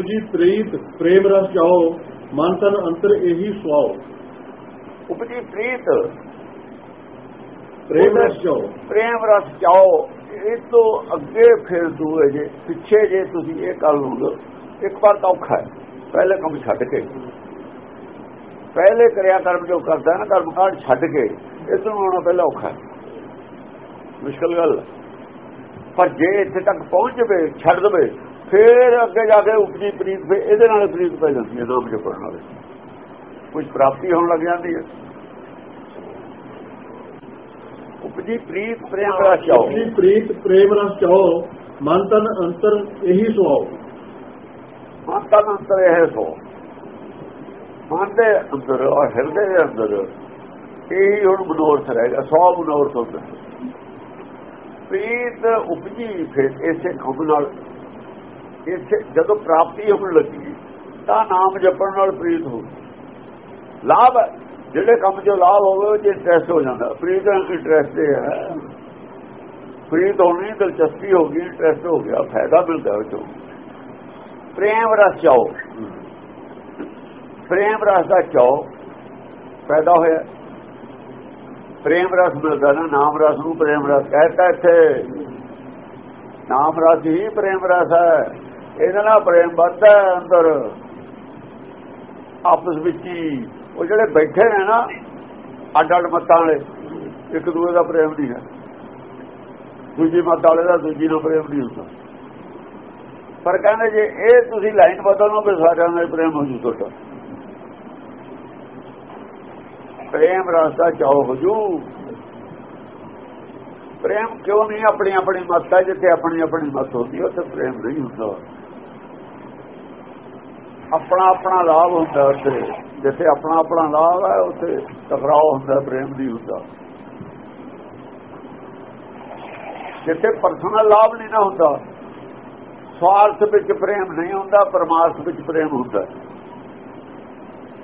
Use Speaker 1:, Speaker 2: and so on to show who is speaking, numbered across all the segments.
Speaker 1: ਉਪਜੀ ਪ੍ਰੀਤ ਪ੍ਰੇਮ ਰਸ ਜਾਓ ਮਨ ਤਨ ਅੰਤਰ ਇਹੀ ਸੁਆਓ।
Speaker 2: ਉਪਜੀ ਪ੍ਰੀਤ।
Speaker 1: ਪ੍ਰੇਮ ਰਸ ਜਾਓ।
Speaker 2: ਪ੍ਰੇਮ ਰਸ ਚਾਓ ਇਹ ਤੋਂ ਅੱਗੇ ਫਿਰ ਦੂਏ ਜੇ ਪਿੱਛੇ ਜੇ ਤੁਸੀਂ ਇਹ ਕਰ ਲਓਗੇ ਇੱਕ ਵਾਰ ਤਾਂ ਔਖਾ ਹੈ। ਪਹਿਲੇ ਕੰਮ ਛੱਡ ਕੇ। ਪਹਿਲੇ ਕਰਿਆ ਕਰਮ ਜੋ ਕਰਦਾ ਨਾ ਕਰਮ ਕਾਂਡ ਛੱਡ ਕੇ ਇਸ ਨੂੰ ਆਉਣਾ ਪਹਿਲਾਂ ਔਖਾ ਹੈ। ਮੁਸ਼ਕਲ ਗੱਲ। ਪਰ ਜੇ ਇੱਥੇ ਤੱਕ ਪਹੁੰਚ ਜਵੇ ਛੱਡ ਦਵੇ ਫਿਰ ਅੱਗੇ ਜਾ ਕੇ ਉਪਜੀ ਪ੍ਰੀਤ ਫਿਰ ਇਹਦੇ ਨਾਲ ਪ੍ਰੀਤ ਪੈ ਜਾਂਦੀ ਹੈ ਨਾਮ ਜਪਣ ਨਾਲ। ਕੁਝ ਪ੍ਰਾਪਤੀ ਹੋਣ ਲੱਗ ਜਾਂਦੀ ਹੈ। ਉਪਜੀ ਪ੍ਰੀਤ ਪ੍ਰੇਮ ਰਸ ਚਾਓ
Speaker 1: ਉਪਜੀ ਪ੍ਰੀਤ ਪ੍ਰੇਮ ਰਸ ਜਾਓ ਮਨ ਤਨ ਅੰਤਰ ਇਹੀ ਸੁਆਓ
Speaker 2: ਮਨ ਦਾ ਅੰਤਰ ਇਹ ਸੋ ਮਨ ਦੇ ਅੰਦਰ ਔਰ ਹਿਰਦੇ ਦੇ ਅੰਦਰ ਇਹ ਹੁਣ ਮਨੋਰਥ ਰਹੇਗਾ ਸੌ ਮਨੋਰਥ ਹੁੰਦਾ ਪ੍ਰੀਤ ਉਪਜੀ ਫਿਰ ਇਸੇ ਖੁਦ ਨਾਲ ਇਸੇ ਜਦੋਂ ਪ੍ਰਾਪਤੀ ਹੋਣ ਲੱਗੀ, ਤਾਂ ਨਾਮ ਜਪਣ ਨਾਲ ਪ੍ਰੀਤ ਹੋ ਲਾਭ ਜਿਹੜੇ ਕੰਮ 'ਚ ਲਾਭ ਹੋਵੇ, ਉਹ ਇੰਟਰਸਟ ਹੋ ਜਾਂਦਾ। ਪ੍ਰੀਤ ਇੰਟਰਸਟ ਹੈ? ਪ੍ਰੀਤ ਹੋਣੀ ਦਿਲਚਸਪੀ ਹੋ ਗਈ ਇੰਟਰਸਟ ਹੋ ਗਿਆ, ਫਾਇਦਾ ਮਿਲਦਾ ਉਹ ਚੋਂ। ਪ੍ਰੇਮ ਰਸ ਚਾਓ। ਪ੍ਰੇਮ ਰਸ ਦਾ ਚਾਓ ਪੈਦਾ ਹੋਇਆ। ਪ੍ਰੇਮ ਰਸ ਮਿਲਦਾ ਨਾ, ਨਾਮ ਰਸ ਨੂੰ ਪ੍ਰੇਮ ਰਸ ਕਹਿੰਦਾ ਇੱਥੇ। ਨਾਮ ਰਸ ਹੀ ਪ੍ਰੇਮ ਰਸ ਹੈ। ਇਹਦੇ ਨਾਲ ਪ੍ਰੇਮ ਵੱਧਦਾ ਅੰਦਰ। ਆਪਸ ਵਿੱਚ ਹੀ ਉਹ ਜਿਹੜੇ ਬੈਠੇ ਨੇ ਨਾ ਅੱਡ ਅੱਡ ਮਤਾਂ ਵਾਲੇ, ਇੱਕ ਦੂਏ ਦਾ ਪ੍ਰੇਮ ਨਹੀਂ ਹੈ। ਦੂਜੀ ਮਤ ਵਾਲੇ ਦਾ ਦੂਜੀ ਨਾਲ ਪ੍ਰੇਮ ਨਹੀਂ ਹੁੰਦਾ। ਪਰ ਕਹਿੰਦੇ ਜੇ ਇਹ ਤੁਸੀਂ ਲਾਈਨ ਬਦਲੋਗੇ, ਸਾਰਿਆਂ ਨਾਲ ਪ੍ਰੇਮ ਹੋ ਜੂ ਤੁਹਾਡਾ। ਪ੍ਰੇਮ ਰਸ ਦਾ ਹੋ ਜੂ। ਪ੍ਰੇਮ ਕਿਉਂ ਨਹੀਂ? ਆਪਣੀ ਆਪਣੀ ਮਤ ਹੈ, ਜਿੱਥੇ ਆਪਣੀ ਆਪਣੀ ਮਤ ਹੁੰਦੀ ਉੱਥੇ ਪ੍ਰੇਮ ਨਹੀਂ ਹੁੰਦਾ। ਆਪਣਾ ਆਪਣਾ ਲਾਭ ਹੁੰਦਾ ਉੱਥੇ। ਜਿੱਥੇ ਆਪਣਾ ਆਪਣਾ ਲਾਭ ਹੈ, ਉੱਥੇ ਟਕਰਾਓ ਹੁੰਦਾ, ਪ੍ਰੇਮ ਨਹੀਂ ਹੁੰਦਾ। ਜਿੱਥੇ ਪਰਸਨਲ ਲਾਭ ਨਹੀਂ ਨਾ ਹੁੰਦਾ, ਸਵਾਰਥ ਵਿੱਚ ਪ੍ਰੇਮ ਨਹੀਂ ਹੁੰਦਾ, ਪਰਮਾਰਥ ਵਿੱਚ ਪ੍ਰੇਮ ਹੁੰਦਾ।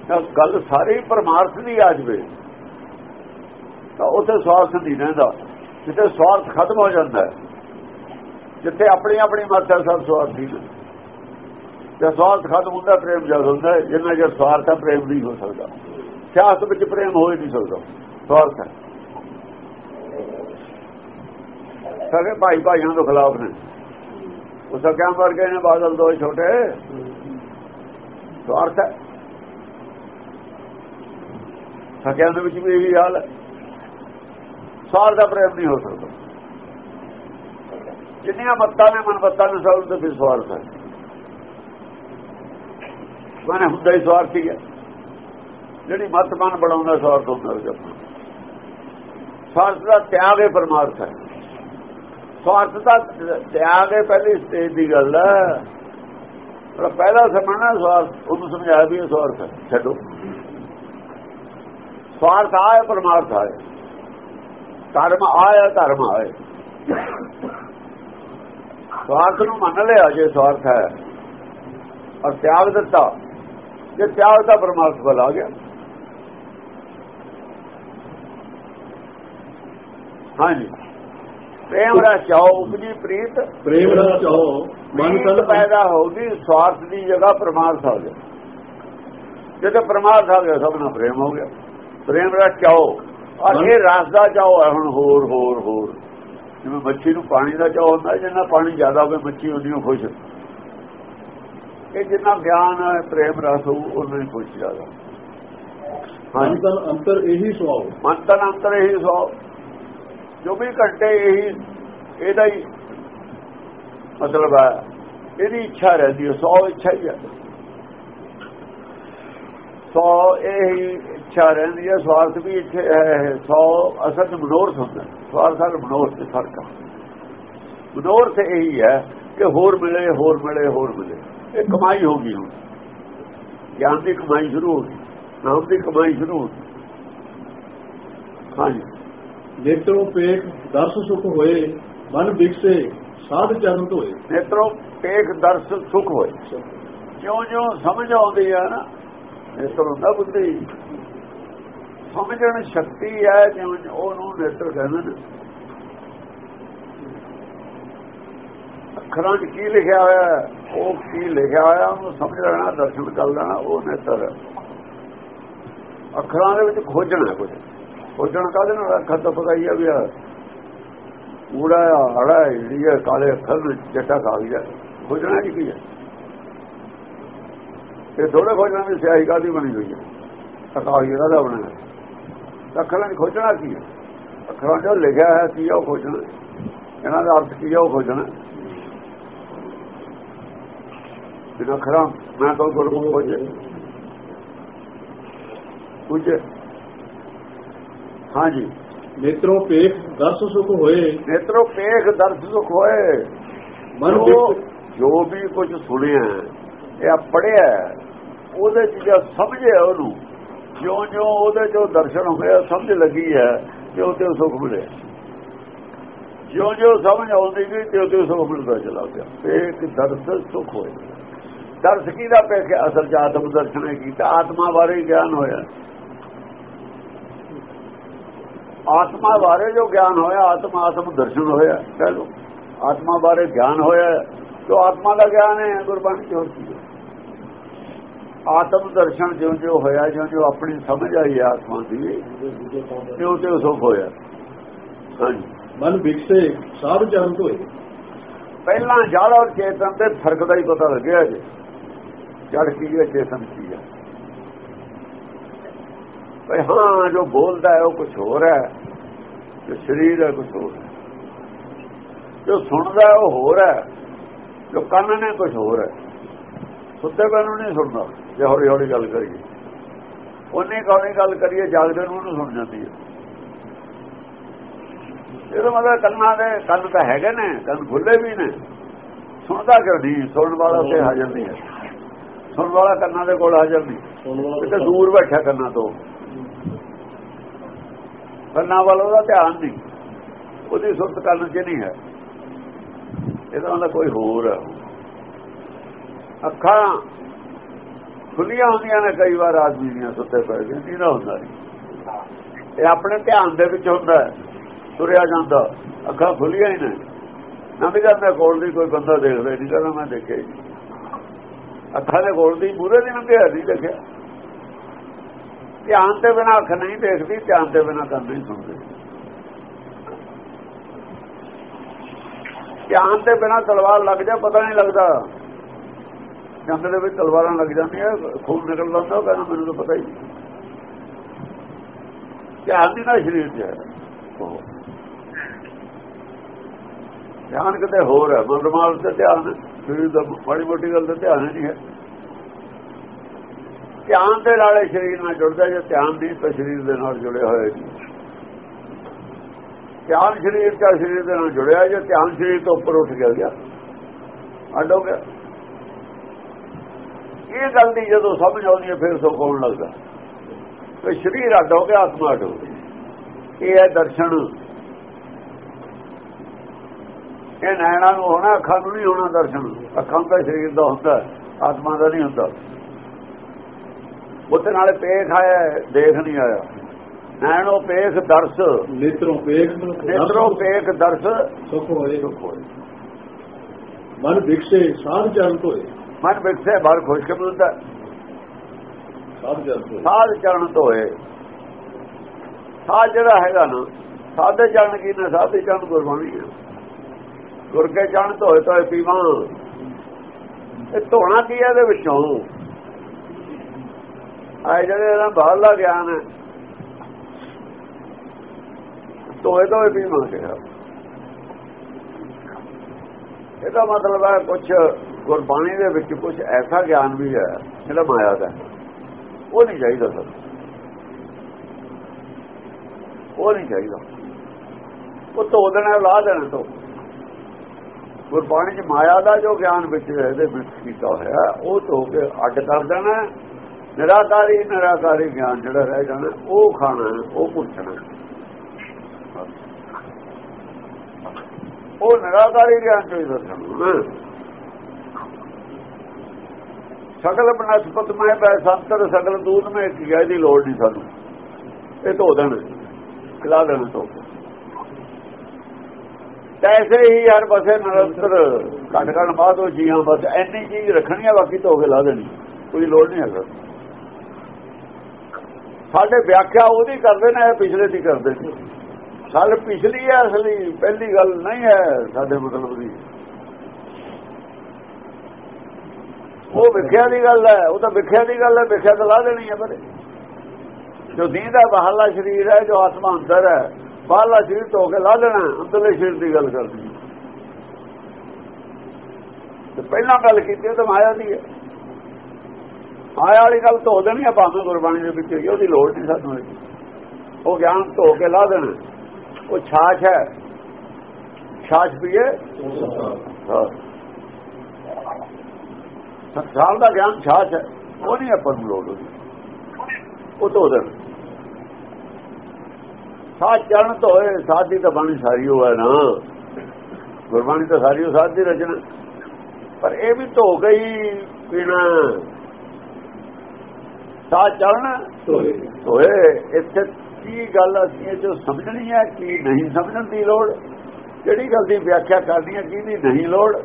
Speaker 2: ਤਾਂ ਗੱਲ ਸਾਰੀ ਪਰਮਾਰਥ ਦੀ ਆ ਜਵੇ, ਤਾਂ ਉੱਥੇ ਸਵਾਰਥ ਨਹੀਂ ਰਹਿੰਦਾ। ਜਿੱਥੇ ਸਵਾਰਥ ਖਤਮ ਹੋ ਜਾਂਦਾ ਜਿੱਥੇ ਆਪਣੀ ਆਪਣੀ ਮਤ ਸਭ ਸਵਾਰਥੀ ਨੇ ਜੇ ਸਵਾਰਥ ਖਤਮ ਹੁੰਦਾ, ਪ੍ਰੇਮ ਜਦ ਹੁੰਦਾ, ਜਿੰਨਾ ਜੇ ਸਵਾਰਥ ਹੈ ਪ੍ਰੇਮ ਨਹੀਂ ਹੋ ਸਕਦਾ। ਸਿਆਸਤ ਵਿੱਚ ਪ੍ਰੇਮ ਹੋ ਹੀ ਨਹੀਂ ਸਕਦਾ। ਸਵਾਰਥ ਹੈ ਸਾਰੇ ਭਾਈ ਭਾਈਆਂ ਦੇ ਖਿਲਾਫ ਨੇ। ਉਹ ਸਕਿਆਂ ਗਏ ਨੇ, ਬਾਦਲ ਦੋ ਛੋਟੇ। ਸਵਾਰਥ ਹੈ ਸਕਿਆਂ ਦੇ ਵਿੱਚ ਵੀ ਇਹੀ ਹਾਲ ਹੈ। ਸਵਾਰਥ ਦਾ ਪ੍ਰੇਮ ਨਹੀਂ ਹੋ ਸਕਦਾ। ਜਿੰਨੀਆਂ ਮੱਤਾਂ ਨੇ, ਮਨਮੱਤਾਂ ਨੇ, ਸਭ ਤੋਂ ਫਿਰ ਹੈ ਮਨ ਹੁੰਦਾ ਹੀ ਸਵਾਰਥੀ ਹੈ ਜਿਹੜੀ ਮਤ ਮਨ ਬਣਾਉਂਦਾ ਸਵਾਰਥ ਹੁੰਦਾ ਜਦ ਸਵਾਰਥ ਦਾ ਤਿਆਗ ਹੈ ਪਰਮਾਰਥ ਹੈ। ਸਵਾਰਥ ਦਾ ਤਿਆਗ ਹੈ ਪਹਿਲੀ ਸਟੇਜ ਦੀ ਗੱਲ ਹੈ। ਪਰ ਪਹਿਲਾ ਸਮਝਣਾ ਸਵਾਰਥ, ਉਹਨੂੰ ਸਮਝਾਇਆ ਵੀ ਇਹ ਸਵਾਰਥ ਹੈ। ਛੱਡੋ। ਸਵਾਰਥ ਆਏ ਪਰਮਾਰਥ ਆਏ ਧਰਮ ਆਇਆ, ਧਰਮ ਆਏ ਸਵਾਰਥ ਨੂੰ ਮੰਨ ਲਿਆ ਜੇ ਸਵਾਰਥ ਹੈ। ਔਰ ਤਿਆਗ ਦਿੱਤਾ। ਜੇ ਤਿਆਗ ਦਾ ਪਰਮਾਰਥ ਬਲ ਆ ਗਿਆ। ਹਾਂਜੀ। ਪ੍ਰੇਮ ਦਾ ਚਾਉ ਉਪਜੀ ਪ੍ਰੀਤ।
Speaker 1: ਪ੍ਰੇਮ ਰਸ ਜਾਓ ਮਨ ਤਨ
Speaker 2: ਪੈਦਾ ਹੋਗੀ ਸਵਾਰਥ ਦੀ ਜਗ੍ਹਾ ਪਰਮਾਰਥ ਆ ਗਿਆ ਜਦੋਂ ਪਰਮਾਰਥ ਆ ਗਿਆ ਸਭ ਨਾਲ ਪ੍ਰੇਮ ਹੋ ਗਿਆ। ਪ੍ਰੇਮ ਦਾ ਚਾਉ। ਔਰ ਇਹ ਰਸ ਦਾ ਚਾਉ ਹੈ ਹੁਣ ਹੋਰ ਹੋਰ ਹੋਰ। ਜਿਵੇਂ ਮੱਛੀ ਨੂੰ ਪਾਣੀ ਦਾ ਚਾਉ ਹੁੰਦਾ ਜਿੰਨਾ ਪਾਣੀ ਜ਼ਿਆਦਾ ਹੋਵੇ ਮੱਛੀ ਉਨੀ ਖੁਸ਼ ਇਹ ਜਿੰਨਾ ਗਿਆਨ ਹੈ ਪ੍ਰੇਮ ਰਸ ਹੋਊ ਉਹਨਾਂ ਹੀ ਖੁਸ਼ ਜ਼ਿਆਦਾ
Speaker 1: ਤਨ ਅੰਤਰ ਇਹੀ
Speaker 2: ਮਨ ਤਨ ਅੰਤਰ ਇਹੀ ਸੋ ਜੋ ਵੀ ਘੰਟੇ ਇਹੀ ਇਹਦਾ ਹੀ ਮਤਲਬ ਹੈ ਇਹਦੀ ਇੱਛਾ ਰਹਿੰਦੀ ਹੈ ਸੌ ਇੱਛਾ ਹੀ ਹੈ। ਸੌ ਇਹੀ ਇੱਛਾ ਰਹਿੰਦੀ ਹੈ ਸਵਾਰਥ ਵੀ ਇੱਥੇ ਹੈ ਸੌ ਅਸਲ ਮਨੋਰਥ ਹੁੰਦਾ। ਸਵਾਰਥ ਨਾਲ ਮਨੋਰਥ ਚ ਫ਼ਰਕ ਹੈ ਮਨੋਰਥ ਇਹੀ ਹੈ ਕਿ ਹੋਰ ਮਿਲੇ ਹੋਰ ਮਿਲੇ ਹੋਰ ਮਿਲੇ। ਇਹ ਕਮਾਈ ਹੋ ਗਈ ਹੁਣ। ਗਿਆਨ ਦੀ ਕਮਾਈ ਸ਼ੁਰੂ ਹੋ ਗਈ ਨਾਮ ਦੀ ਕਮਾਈ ਸ਼ੁਰੂ ਹੋ ਗਈ। ਹਾਂਜੀ।
Speaker 1: ਨੇਤਰੋਂ ਪੇਖ ਦਰਸ ਸੁਖ ਹੋਏ ਮਨ ਵਿਕਸੇ ਸਾਧ ਚਰਨ ਧੋਏ।
Speaker 2: ਨੇਤਰੋਂ ਟੇਕ ਦਰਸ ਸੁਖ ਹੋਏ। ਜਿਉਂ ਜਿਉਂ ਸਮਝ ਆਉਂਦੀ ਹੈ ਨਾ ਨੇਤਰ ਹੁੰਦਾ ਬੁੱਧੀ। ਸਮਝਣ ਸ਼ਕਤੀ ਹੈ ਜਿਉਂ ਉਹਨੂੰ ਨੇਤਰ ਕਹਿੰਦੇ ਨੇ। ਅੱਖਰਾਂ 'ਚ ਕੀ ਲਿਖਿਆ ਹੋਇਆ ਉਹ ਕੀ ਲਿਖਿਆ ਹੋਇਆ ਉਹਨੂੰ ਸਮਝ ਲੈਣਾ ਦਰਸ਼ਨ ਕਰ ਲੈਣਾ ਉਹ ਨੇਤਰ ਅੱਖਰਾਂ ਦੇ ਵਿੱਚ ਖੋਜਣਾ ਕੁਝ। ਖੋਜਣ ਕਾਹਦੇ ਨਾਲ? ਅੱਖਰ ਤੋਂ ਪਤਾ ਹੀ ਆ ਵੀ ਆ। ਊੜਾ ਹੜਾ ਹੈ, ਕਾਲੇ ਅੱਖਰ ਵਿੱਚ ਜੱਟਾ ਕਾਗਜ਼ ਹੈ ਖੋਜਣਾ ਕੀ ਕੀ ਹੈ ਇਹ ਥੋੜੇ ਖੋਜਣਾ ਵੀ ਸਿਆਹੀ ਕਾਦੀ ਬਣੀ ਹੋਈ ਹੈ ਕਾਗਜ਼ ਦਾ ਬਣਿਆ ਹੈ। ਅੱਖਰਾਂ 'ਚ ਖੋਜਣਾ ਕੀ ਹੈ ਅੱਖਰਾਂ 'ਚ ਲਿਖਿਆ ਹੈ ਕੀ ਆ ਉਹ ਖੋਜਣਾ। ਇਹਨਾਂ ਦਾ ਅਰਥ ਕੀ ਹੈ ਉਹ ਖੋਜਣਾ? ਬਿਨ ਅੱਖਰਾਂ ਮੈਂ ਤਾਂ ਗੁਰਮੁਖ ਖੋਜੇ ਕੁਝ ਹਾਂਜੀ।
Speaker 1: ਨੇਤਰੋਂ ਪੇਖ ਦਰਸ ਸੁਖ ਹੋਏ।
Speaker 2: ਨੇਤਰੋ ਪੇਖ ਦਰਸ ਸੁਖ ਹੋਏ।
Speaker 1: ਮਨ
Speaker 2: ਜੋ ਜੋ ਵੀ ਕੁਝ ਸੁਣਿਆ ਹੈ, ਇਹ ਪੜਿਆ ਹੈ, ਉਹਦੇ ਚ ਜੇ ਸਮਝਿਆ ਉਹਨੂੰ ਜਿਉਂ ਜਿਉਂ ਉਹਦੇ ਚੋਂ ਦਰਸ਼ਨ ਹੋਇਆ ਸਮਝ ਲੱਗੀ ਹੈ ਕਿ ਉਹ ਤੇ ਸੁਖ ਮਿਲੇ। ਜਿਉਂ ਜਿਉਂ ਸਮਝ ਆਉਂਦੀ ਗਈ ਤੇ ਉਹ ਤੇ ਸੁਖ ਮਿਲਦਾ ਚਲਾ ਗਿਆ। ਪੇਖ ਦਰਸ ਸੁਖ ਹੋਏ। ਦਰਸ ਕੀ ਦਾ ਪੇਖ ਹੈ? ਅਸਲ ਚ ਆਤਮ ਦਰਸ਼ਨ ਹੈ ਕੀਤਾ? ਆਤਮਾ ਬਾਰੇ ਗਿਆਨ ਹੋਇਆ। ਆਤਮਾ ਬਾਰੇ ਜੋ ਗਿਆਨ ਹੋਇਆ ਆਤਮ ਆਤਮ ਦਰਸ਼ਨ ਹੋਇਆ ਕਹਿ ਲਓ। ਆਤਮਾ ਬਾਰੇ ਗਿਆਨ ਹੋਇਆ ਜੋ ਆਤਮਾ ਦਾ ਗਿਆਨ ਹੈ ਗੁਰਬਾਣੀ ਚ ਹੋਰ ਕੀ ਆਤਮ ਦਰਸ਼ਨ ਜਿਉਂ ਜਿਉਂ ਹੋਇਆ ਜਿਉਂ ਜਿਉਂ ਆਪਣੀ ਸਮਝ ਆਈ ਆਤਮਾ ਦੀ ਤਿਉਂ ਤਿਉਂ ਸੁਖ ਹੋਇਆ।
Speaker 1: ਮਨ ਵਿਕਸੇ ਸਾਧ ਜਨਮ ਹੋਏ
Speaker 2: ਪਹਿਲਾਂ ਔਰ ਚੇਤਨ ਦੇ ਫ਼ਰਕ ਦਾ ਹੀ ਪਤਾ ਲੱਗਿਆ ਜੀ। ਜੜ ਕੀ ਹੈ, ਚੇਤਨ ਕੀ ਹੈ? ਭਈ ਹਾਂ, ਜੋ ਬੋਲਦਾ ਹੈ, ਉਹ ਕੁਝ ਹੋਰ ਹੈ। ਜੋ ਸਰੀਰ ਹੈ ਕੁਝ ਹੋਰ ਹੈ। ਜੋ ਸੁਣਦਾ ਉਹ ਹੋਰ ਹੈ। ਜੋ ਕੰਨ ਨੇ ਕੁਝ ਹੋਰ ਹੈ। ਸੁੱਤੇ ਪਏ ਨੂੰ ਨਹੀਂ ਸੁਣਦਾ ਜੇ ਹੌਲੀ ਹੌਲੀ ਗੱਲ ਕਰੀਏ। ਉਹਨੇ ਕੌਣੀ ਗੱਲ ਕਰੀਏ, ਜਾਗਦੇ ਨੂੰ ਉਹਨੂੰ ਸੁਣ ਜਾਂਦੀ ਹੈ। ਇਹਦਾ ਮਤਲਬ ਕੰਨਾਂ ਦੇ ਕੰਨ ਤਾਂ ਹੈਗੇ ਨੇ, ਕੰਨ ਖੁੱਲੇ ਵੀ ਨੇ। ਸੁਣਦਾ ਕਿਉਂ ਨਹੀਂ? ਸੁਣਨ ਵਾਲਾ ਉੱਥੇ ਹਾਜ਼ਰ ਨਹੀਂ ਹੈ। ਸੁਣਨ ਵਾਲਾ ਕੰਨਾਂ ਦੇ ਕੋਲ ਹਾਜ਼ਰ ਨਹੀਂ
Speaker 1: ਸੁਣ
Speaker 2: ਕਿਤੇ ਦੂਰ ਬੈਠਾ ਕੰਨਾਂ ਤੋਂ। ਕੰਨਾਂ ਵੱਲ ਉਹਦਾ ਧਿਆਨ ਨਹੀਂ। ਉਹਦੀ ਸੁਰਤ ਕੰਨ 'ਚ ਨਹੀਂ ਹੈ। ਇਹਦਾ ਮਤਲਬ ਕੋਈ ਹੋਰ ਹੈ ਅੱਖਾਂ ਖੁੱਲੀਆਂ ਹੁੰਦੀਆਂ ਨੇ ਕਈ ਵਾਰ ਆਦਮੀ ਦੀਆਂ ਸੁੱਤੇ ਪਏ ਨਹੀਂ ਨਾ ਹੁੰਦਾ ਨਹੀਂ ਇਹ ਆਪਣੇ ਧਿਆਨ ਦੇ ਵਿੱਚ ਹੁੰਦਾ ਤੁਰਿਆ ਜਾਂਦਾ। ਅੱਖਾਂ ਖੁੱਲੀਆਂ ਹੀ ਨੇ। ਨਾ ਵੀ ਜਾਂਦਾ ਕੋਲ ਦੀ ਕੋਈ ਬੰਦਾ ਦੇਖਦਾ ਨਹੀਂ ਕਹਿੰਦਾ ਮੈਂ ਦੇਖਿਆ ਹੀ ਅੱਖਾਂ ਦੇ ਕੋਲ ਦੀ ਮੂਰੇ ਦੀ ਨੰਗਿਆ ਨਹੀਂ ਦੇਖਿਆ ਧਿਆਨ ਦੇ ਬਿਨਾ ਅੱਖ ਨਹੀਂ ਦੇਖਦੀ, ਧਿਆਨ ਦੇ ਬਿਨਾ ਕੰਨ ਨਹੀਂ ਸੁਣਦੀ। ਧਿਆਨ ਤੇ ਬਿਨਾ ਤਲਵਾਰ ਲੱਗ ਜਾ, ਪਤਾ ਨਹੀਂ ਲੱਗਦਾ। ਜੰਗ ਦੇ ਵਿੱਚ ਤਲਵਾਰਾਂ ਲੱਗ ਜਾਂਦੀਆਂ, ਖੂਨ ਨਿਕਲਦਾ ਹੁੰਦਾ ਉਹ ਕਹਿੰਦਾ ਮੈਨੂੰ ਤਾਂ ਪਤਾ ਹੀ ਨਹੀਂ। ਧਿਆਨ ਦੀ ਨਾ ਸਰੀਰ ਚ ਹੈ। ਧਿਆਨ ਕਿਤੇ ਹੋਰ ਹੈ ਮਨਰਮਾਲ ਤੇ ਧਿਆਨ ਸਰੀਰ ਦਾ ਮਾੜੀ ਮੋਟੀ ਗੱਲ ਦਾ ਧਿਆਨ ਹੀ ਨਹੀਂ ਹੈ। ਧਿਆਨ ਦੇ ਨਾਲੇ ਸਰੀਰ ਨਾਲ ਜੁੜਦਾ ਜੇ ਧਿਆਨ ਦੀ ਤਾਂ ਸਰੀਰ ਦੇ ਨਾਲ ਜੁੜਿਆ ਹੋਇਆ ਨਹੀਂ। ਧਿਆਨ ਸਰੀਰ ਦਾ ਸਰੀਰ ਦੇ ਨਾਲ ਜੁੜਿਆ, ਜੇ ਧਿਆਨ ਸਰੀਰ ਤੋਂ ਉੱਪਰ ਉੱਠ ਗਿਆ ਅੱਡ ਹੋ ਗਿਆ। ਇਹ ਗੱਲ ਦੀ ਜਦੋਂ ਸਮਝ ਆਉਂਦੀ ਹੈ, ਫਿਰ ਸੋ ਹੋਣ ਲੱਗਦਾ। ਕਿ ਸਰੀਰ ਅੱਡ ਹੋ ਗਿਆ, ਆਤਮਾ ਅੱਡ ਹੋ ਗਈ। ਇਹ ਹੈ ਦਰਸ਼ਨ। ਇਹ ਨੈਣਾ ਨੂੰ ਹੋਣਾ ਅੱਖਾਂ ਨੂੰ ਨਹੀਂ ਹੋਣਾ ਦਰਸ਼ਨ। ਅੱਖਾਂ ਦਾ ਸਰੀਰ ਦਾ ਹੁੰਦਾ ਆਤਮਾ ਦਾ ਨਹੀਂ ਹੁੰਦਾ। ਉਹਦੇ ਨਾਲੇ ਪੇਖ ਆਇਆ ਦੇਖ ਨਹੀਂ ਆਇਆ। ਨੈਣੋ ਪੇਖ ਦਰਸ।
Speaker 1: ਨੇਤਰੋਂ ਪੇਖ
Speaker 2: ਨੇਤਰੋ ਪੇਖ ਦਰਸ।
Speaker 1: ਸੁਖ ਹੋਏ।
Speaker 2: ਸੁਖ ਹੋਏ।
Speaker 1: ਮਨ ਵਿਕਸੇ ਸਾਧ ਜਨਮ ਹੋਏ
Speaker 2: ਮਨ ਵਿਖਸੇ ਬਾਹਰ ਖੁਸ਼ ਕੇ ਮਿਲਦਾ।
Speaker 1: ਸਾਧ ਹੋਏ
Speaker 2: ਸਾਧ ਚਰਨ ਧੋਏ। ਸਾਧ ਜਿਹੜਾ ਹੈਗਾ ਨਾ ਸਾਧੇ ਚਰਨ ਕੀ ਨੇ? ਸਾਧੇ ਚਰਨ ਗੁਰਬਾਣੀ ਹੈ। ਗੁਰ ਕੇ ਚਰਨ ਧੋਏ ਧੋਏ ਪੀਵਾਂ। ਇਹ ਧੋਣਾ ਕੀ ਹੈ ਇਹਦੇ ਵਿੱਚੋਂ? ਆ ਜਿਹੜੇ ਇਹਦਾ ਬਾਹਰਲਾ ਗਿਆਨ ਹੈ। ਧੋਏ ਧੋਏ ਪੀਵਾਂ ਕਿਹਾ। ਇਹਦਾ ਮਤਲਬ ਹੈ ਕੁਝ ਗੁਰਬਾਣੀ ਦੇ ਵਿੱਚ ਕੁਝ ਐਸਾ ਗਿਆਨ ਵੀ ਹੈ, ਜਿਹੜਾ ਮਾਇਆ ਦਾ ਉਹ ਨਹੀਂ ਚਾਹੀਦਾ ਸਰ। ਉਹ ਨਹੀਂ ਚਾਹੀਦਾ। ਉਹ ਧੋ ਦੇਣਾ, ਲਾ ਦੇਣਾ ਤੋਂ ਗੁਰਬਾਣੀ ਚ ਮਾਇਆ ਦਾ ਜੋ ਗਿਆਨ ਵਿੱਚ ਇਹਦੇ ਵਿੱਚ ਕੀਤਾ ਹੋਇਆ, ਉਹ ਧੋ ਕੇ ਅੱਡ ਕਰ ਦੇਣਾ ਨਿਰਾਕਾਰੀ ਨਿਰਾਕਾਰੀ ਗਿਆਨ ਜਿਹੜਾ ਰਹਿ ਜਾਣਾ, ਉਹ ਖਾਣਾ ਉਹ ਪੁੱਛਣਾ ਉਹ ਨਿਰਾਕਾਰੀ ਗਿਆਨ ਚੋਂ ਹੀ ਦੱਸਣਾ ਸਗਲ ਬਨਸਪਤ ਮੈਂ ਪੈ ਸੰਤਰ, ਸਗਲ ਦੂਤ ਮੈਂ ਇੱਕ ਗਿਆ ਦੀ ਲੋੜ ਨਹੀਂ ਸਾਨੂੰ। ਇਹ ਧੋ ਦੇਣਾ ਖਿਲਾ ਦੇਣਾ ਧੋ ਕੇ। ਤੈਸੇ ਹੀ ਹਰ ਬਸੇ ਨਿਰੰਤਰ ਘਟ ਘਟ ਬਾਅਦ ਉਹ ਜੀਆਂ, ਬਸ ਐਨੀ ਚੀਜ਼ ਰੱਖਣੀ ਆ, ਬਾਕੀ ਧੋ ਕੇ ਲਾ ਦੇਣੀ। ਕੋਈ ਲੋੜ ਨਹੀਂ ਹੈਗਾ। ਸਾਡੇ ਵਿਆਖਿਆ ਉਹਦੀ ਕਰਦੇ ਨੇ ਪਿਛਲੇ ਦੀ ਕਰਦੇ ਨੇ। ਸਾਡੇ ਪਿਛਲੀ ਹੈ ਅਸਲੀ, ਪਹਿਲੀ ਗੱਲ ਨਹੀਂ ਹੈ ਸਾਡੇ ਮਤਲਬ ਦੀ। ਉਹ ਵਿਖਿਆ ਦੀ ਗੱਲ ਹੈ, ਉਹ ਤਾਂ ਵਿਖਿਆ ਦੀ ਗੱਲ ਹੈ, ਵਿਖਿਆ ਤਾਂ ਲਾ ਦੇਣੀ ਹੈ, ਪਰ ਜੋ ਦੀਦਾ ਬਾਹਰਲਾ ਸਰੀਰ ਹੈ, ਜੋ ਆਤਮਾ ਅੰਦਰ ਹੈ ਬਾਹਲਾ ਸਰੀਰ ਧੋ ਕੇ ਲਾ ਦੇਣਾ, ਅੰਦਰਲੇ ਸਰੀਰ ਦੀ ਗੱਲ ਕਰਦੀ। ਤੇ ਪਹਿਲਾਂ ਗੱਲ ਕੀਤੀ ਤਾਂ ਮਾਇਆ ਦੀ ਹੈ। ਮਾਇਆ ਵਾਲੀ ਗੱਲ ਧੋ ਦੇਣੀ ਆ, ਭਾਵੇਂ ਗੁਰਬਾਣੀ ਦੇ ਵਿੱਚ ਉਹਦੀ ਲੋੜ ਨਹੀਂ ਸਾਨੂੰ ਉਹ ਗਿਆਨ ਧੋ ਕੇ ਲਾ ਦੇਣਾ। ਉਹ ਛਾਛ ਹੈ। ਛਾਛ ਪੀਏ। ਹਾਂ। ਸੰਸਾਰ ਦਾ ਗਿਆਨ ਛਾਛ ਹੈ। ਉਹ ਨਹੀਂ ਆਪਾਂ ਨੂੰ ਲੋੜ ਉਹਦੀ। ਉਹ ਧੋ ਦੇਣਾ। ਸਾਧ ਚਰਨ ਧੋਏ ਸਾਧੀ ਤਾਂ ਬਾਣੀ ਸਾਰੀ ਹੋਇਆ ਨਾ। ਗੁਰਬਾਣੀ ਤਾਂ ਸਾਰੀ ਉਹ ਸਾਧ ਦੀ ਰਚਨਾ। ਪਰ ਇਹ ਵੀ ਧੋ ਗਈ ਪੀਣਾ। ਸਾਧ ਚਰਨ ਧੋਏ। ਇੱਥੇ ਕੀ ਗੱਲ ਅਸੀਂ ਇਹ ਜੋ ਸਮਝਣੀ ਹੈ ਕੀ ਨਹੀਂ ਸਮਝਣ ਦੀ ਲੋੜ? ਕਿਹੜੀ ਗੱਲ ਦੀ ਵਿਆਖਿਆ ਕਰਨੀ ਹੈ ਕੀ ਨਹੀਂ ਲੋੜ?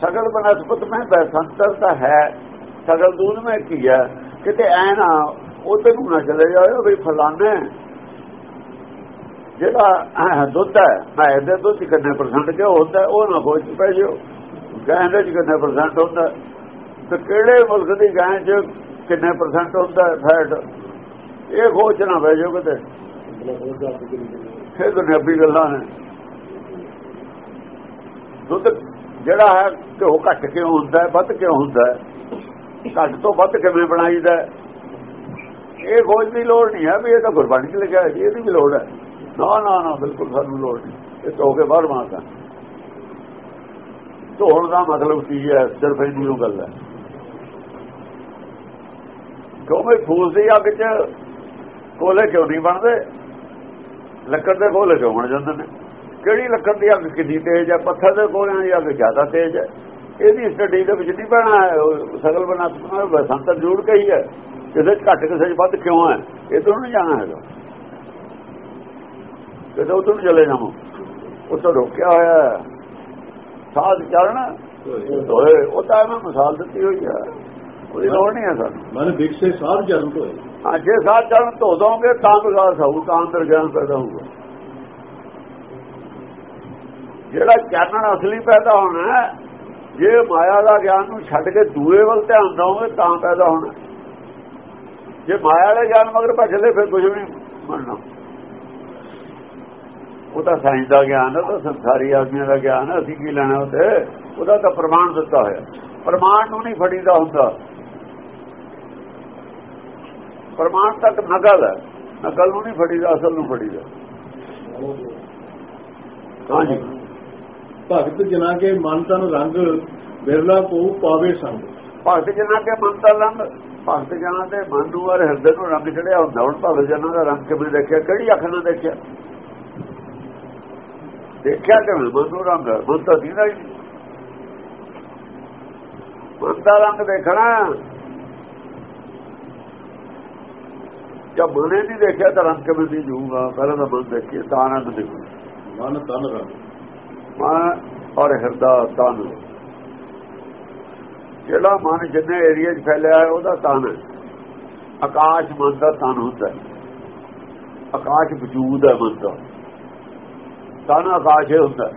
Speaker 2: ਸਗਲ ਬਨਸਪਤ ਮੈਂ ਬੈਸੰਤਰ ਤਾਂ ਹੈ। ਸਗਲ ਦੂਧ ਮੈਂ ਕੀ ਹੈ? ਕਿਤੇ ਐ ਨਾ ਉਧਰ ਨੂੰ ਨਾ ਚਲੇ ਜਾਇਓ ਵੀ ਫਲਾਣੇ ਜਿਹੜਾ ਦੁੱਧ ਹੈ ਮੈਂ ਇਹਦੇ ਦੁੱਧ ਕਿੰਨੇ ਪਰਸੈਂਟ ਕਿਉਂ ਹੁੰਦਾ, ਉਹ ਨਾ ਕੋਈ ਪੈ ਜਿਓ। ਕਹਿੰਦੇ ਚ ਕਿੰਨੇ ਪਰਸੈਂਟ ਹੁੰਦਾ, ਤੇ ਕਿਹੜੇ ਮੁਲਕ ਦੀ ਗਾਂ ਚ ਕਿੰਨੇ ਪਰਸੈਂਟ ਹੁੰਦਾ ਫੈਟ ਇਹ ਖੋਜ ਨਾ ਪੈ ਜਿਓ ਕਿਤੇ। ਫਿਰ ਦੁਨਿਆਵੀ ਗੱਲਾਂ ਨੇ। ਦੁੱਧ ਜਿਹੜਾ ਹੈ, ਘਿਓ ਘੱਟ ਕਿਉਂ ਹੁੰਦਾ, ਵੱਧ ਕਿਉਂ ਹੁੰਦਾ? ਘੱਟ ਤੋਂ ਵੱਧ ਕਿਵੇਂ ਬਣਾਈਦਾ? ਇਹ ਖੋਜ ਦੀ ਲੋੜ ਨਹੀਂ ਹੈ ਵੀ ਇਹ ਤਾਂ ਗੁਰਬਾਣੀ 'ਚ ਲਿਖਿਆ ਹੈ ਇਹਦੀ ਵੀ ਲੋੜ ਹੈ। ਨਾ ਨਾ ਨਾ, ਬਿਲਕੁਲ ਸਾਨੂੰ ਲੋੜ ਨਹੀਂ। ਇਹ ਧੋ ਕੇ ਬਾਹਰ ਮਾਰਦਾ। ਧੋਣ ਦਾ ਮਤਲਬ ਕੀ ਹੈ? ਸਿਰਫ ਇਹਦੀ ਉਹ ਗੱਲ ਹੈ। ਕਿਉਂਕਿ ਫੂਸ ਦੀ ਅੱਗ 'ਚ ਕੋਲੇ ਕਿਉਂ ਨਹੀਂ ਬਣਦੇ? ਲੱਕੜ ਦੇ ਕੋਲੇ ਕਿਉਂ ਬਣ ਜਾਂਦੇ ਨੇ? ਕਿਹੜੀ ਲੱਕੜ ਦੀ ਅੱਗ ਕਿੰਨੀ ਤੇਜ਼ ਹੈ? ਪੱਥਰ ਦੇ ਕੋਲਿਆਂ ਦੀ ਅੱਗ ਜ਼ਿਆਦਾ ਤੇਜ਼ ਹੈ। ਇਹਦੀ ਸਟੱਡੀ ਦੇ ਵਿੱਚ ਨਹੀਂ ਪੈਣਾ ਸਗਲ ਬਨਾਤਮਾ ਬਸੰਤਰ ਜੋੜ ਕਹੀ ਹੈ। ਕਿਸੇ ਚ ਘੱਟ ਕਿਸੇ ਚ ਵੱਧ ਕਿਉਂ ਹੈ? ਇਹ ਤੋਂ ਨਹੀਂ ਜਾਣਾ ਹੈਗਾ। ਕਿਤੇ ਉਧਰ ਚਲੇ ਜਾਵਾਂ। ਉੱਥੋਂ ਰੋਕਿਆ ਹੋਇਆ ਸਾਧ ਚੜਨ ਹੋਏ ਉਹ ਤਾਂ ਮੈਂ ਮਿਸਾਲ ਦਿੱਤੀ ਹੋਈ ਹੈ। ਉਹਦੀ ਲੋੜ ਨਹੀਂ ਹੈ ਸਾਨੂੰ।
Speaker 1: ਮਨ ਵਿਕਸੇ ਸਾਧ ਜਨਮ ਹੋਏ
Speaker 2: ਹਾਂ ਜੇ ਸਾਧ ਚੜਨ ਧੋ ਦੋਗੇ ਤਾਂ ਵਿਕਾਸ ਹੋਊ ਤਾਂ ਅੰਦਰ ਗਿਆਨ ਪੈਦਾ ਹੋਊਗਾ। ਜਿਹੜਾ ਚਾਨਣ ਅਸਲੀ ਪੈਦਾ ਹੋਣਾ ਜੇ ਮਾਇਆ ਦਾ ਗਿਆਨ ਨੂੰ ਛੱਡ ਕੇ ਦੂਏ ਵੱਲ ਧਿਆਨ ਦੋਗੇ ਤਾਂ ਪੈਦਾ ਹੋਣਾ ਜੇ ਮਾਇਆ ਵਾਲੇ ਗਿਆਨ ਮਗਰ ਭੱਜਦੇ ਫਿਰ ਕੁਝ ਵੀ ਮੰਨਣਾ। ਉਹ ਤਾਂ ਸਾਇੰਸ ਦਾ ਗਿਆਨ ਹੈ ਤਾਂ ਸੰਸਾਰੀ ਆਦਮੀਆਂ ਦਾ ਗਿਆਨ ਹੈ, ਅਸੀਂ ਕੀ ਲੈਣਾ ਉਹਦੇ ਉਹਦਾ ਤਾਂ ਪ੍ਰਮਾਣ ਦਿੱਤਾ ਹੋਇਆ। ਪ੍ਰਮਾਣ ਨੂੰ ਨਹੀਂ ਫੜੀਦਾ ਹੁੰਦਾ। ਪ੍ਰਮਾਣ ਤੱਕ ਨਕਲ ਹੈ। ਨਕਲ ਨੂੰ ਨਹੀਂ ਫੜੀਦਾ, ਅਸਲ ਨੂੰ ਫੜੀਦਾ। ਹਾਂਜੀ।
Speaker 1: ਭਗਤ ਜਨਾ ਕੇ ਮਨ ਤਨ ਰੰਗ, ਬਿਰਲਾ ਕੋ ਪਾਵੇ ਸੰਗ।
Speaker 2: ਭਗਤ ਜਨਾ ਕੇ ਮਨ ਦਾ ਰੰਗ ਭਗਤ ਜਨਾ ਦੇ ਮਨ ਨੂੰ ਔਰ ਹਿਰਦੇ ਨੂੰ ਰੰਗ ਚੜਿਆ ਹੁੰਦਾ। ਹੁਣ ਭਗਤ ਜਨਾ ਦਾ ਰੰਗ ਕਿਵੇਂ ਦੇਖਿਆ? ਕਿਹੜੀ ਅੱਖ ਨਾਲ ਦੇਖਿਆ? ਦੇਖਿਆ ਕਿ ਮਨ ਨੂੰ ਰੰਗ। ਮਨ ਤਾਂ ਦੀਦਾ ਹੀ ਮਨ ਦਾ ਰੰਗ ਦੇਖਣਾ। ਜਦ ਮਨੇ ਨਹੀਂ ਦੇਖਿਆ ਤਾਂ ਰੰਗ ਕਿਵੇਂ ਦੀ ਜੂਗਾ? ਪਹਿਲਾਂ ਤਾਂ ਮਨ ਦੇਖੀਏ ਤਾਂ ਆਨੰਦ ਦੇਖੂ।
Speaker 1: ਮਨ ਤਨ ਰੰਗ।
Speaker 2: ਮਨ ਔਰ ਹਿਰਦਾ ਤਨ ਜਿਹੜਾ ਮਨ ਜਿੰਨੇ ਏਰੀਆ 'ਚ ਫੈਲਿਆ ਹੈ ਉਹਦਾ ਤਨ ਹੈ। ਆਕਾਸ਼ ਮਨ ਦਾ ਤਨ ਹੁੰਦਾ ਆਕਾਸ਼ ਵਜੂਦ ਹੈ ਮਨ ਦਾ। ਤਨ ਆਕਾਸ਼ ਹੁੰਦਾ ਹੈ।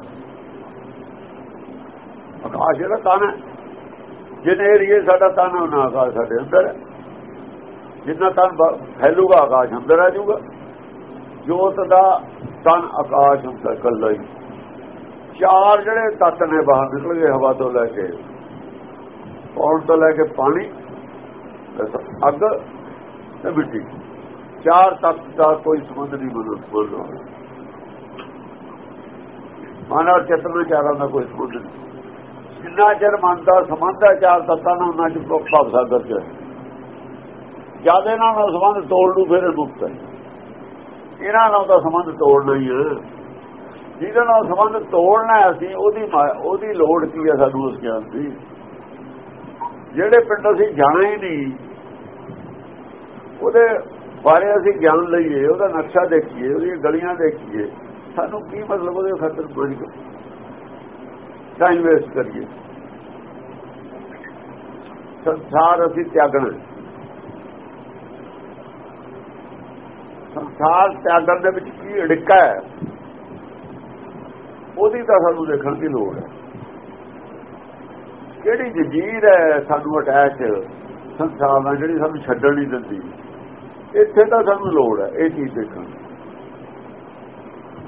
Speaker 2: ਆਕਾਸ਼ ਜਿਹੜਾ ਤਨ ਹੈ। ਜਿੰਨੇ ਏਰੀਆ ਸਾਡਾ ਤਨ ਉਹਨਾਂ ਆਕਾਸ਼ ਸਾਡੇ ਅੰਦਰ ਹੈ। ਜਿੰਨਾ ਤਨ ਫੈਲੂਗਾ, ਆਕਾਸ਼ ਅੰਦਰ ਆ ਜਾਊਗਾ। ਜੋਤ ਦਾ ਤਨ ਆਕਾਸ਼ ਹੁੰਦਾ ਕੱਲਾ ਹੀ। ਚਾਰ ਜਿਹੜੇ ਤੱਤ ਨੇ ਬਾਹਰ ਨਿਕਲ ਗਏ ਹਵਾ ਤੋਂ ਲੈ ਕੇ। ਪੌਣ ਤੋਂ ਲੈ ਕੇ ਪਾਣੀ ਅੱਗ ਤੇ ਮਿੱਟੀ। ਚਾਰ ਤੱਤ ਦਾ ਕੋਈ ਸੰਬੰਧ ਨਹੀਂ ਬੋਲੋ ਮਾਨਵ ਚੇਤਨ ਚਾਰਾਂ ਦਾ ਕੋਈ ਸੰਬੰਧ ਨਹੀਂ। ਜਿੰਨਾ ਚਿਰ ਮਨ ਦਾ ਸੰਬੰਧ ਹੈ, ਚਾਰ ਤੱਤਾਂ ਨਾਲ ਉਹਨਾਂ ਚ ਭਵ ਸਾਗਰ ਚ ਜ਼ਿਆਦਾ ਨਾਲ ਸੰਬੰਧ ਤੋੜ ਨੂੰ ਫਿਰ ਮੁਕਤ ਹੈ। ਇਹਨਾਂ ਨਾਲ ਦਾ ਸੰਬੰਧ ਤੋੜਨਾ ਹੀ ਹੈ। ਜਿਹਦੇ ਨਾਲ ਸੰਬੰਧ ਤੋੜਨਾ ਅਸੀਂ ਉਹਦੀ ਉਹਦੀ ਲੋੜ ਕੀ ਹੈ ਸਾਨੂੰ ਉਸ ਗਿਆਨ ਦੀ? ਜਿਹੜੇ ਪਿੰਡ ਅਸੀਂ ਜਾਣਾ ਹੀ ਨਹੀਂ, ਉਹਦੇ ਬਾਰੇ ਅਸੀਂ ਗਿਆਨ ਲਈਏ, ਉਹਦਾ ਨਕਸ਼ਾ ਦੇਖੀਏ, ਉਹਦੀਆਂ ਗਲੀਆਂ ਦੇਖੀਏ, ਸਾਨੂੰ ਕੀ ਮਤਲਬ ਉਹਦੇ ਖਾਤਰ ਬੋਲ ਟਾਈਮ ਵੇਸਟ ਕਰੀਏ। ਸੰਸਾਰ ਅਸੀਂ ਤਿਆਗਣਾ। ਸੰਸਾਰ ਤਿਆਗਣ ਦੇ ਵਿੱਚ ਕੀ ਅੜਿੱਕਾ ਹੈ, ਉਹਦੀ ਤਾਂ ਸਾਨੂੰ ਦੇਖਣ ਦੀ ਲੋੜ ਹੈ। ਕਿਹੜੀ ਜਜੀਰ ਹੈ ਸਾਨੂੰ ਅਟੈਚ, ਸੰਸਾਰ ਨਾਲ ਜਿਹੜੀ ਸਾਨੂੰ ਛੱਡਣ ਨਹੀਂ ਦਿੰਦੀ, ਇੱਥੇ ਤਾਂ ਸਾਨੂੰ ਲੋੜ ਹੈ ਇਹ ਚੀਜ਼ ਦੇਖਣ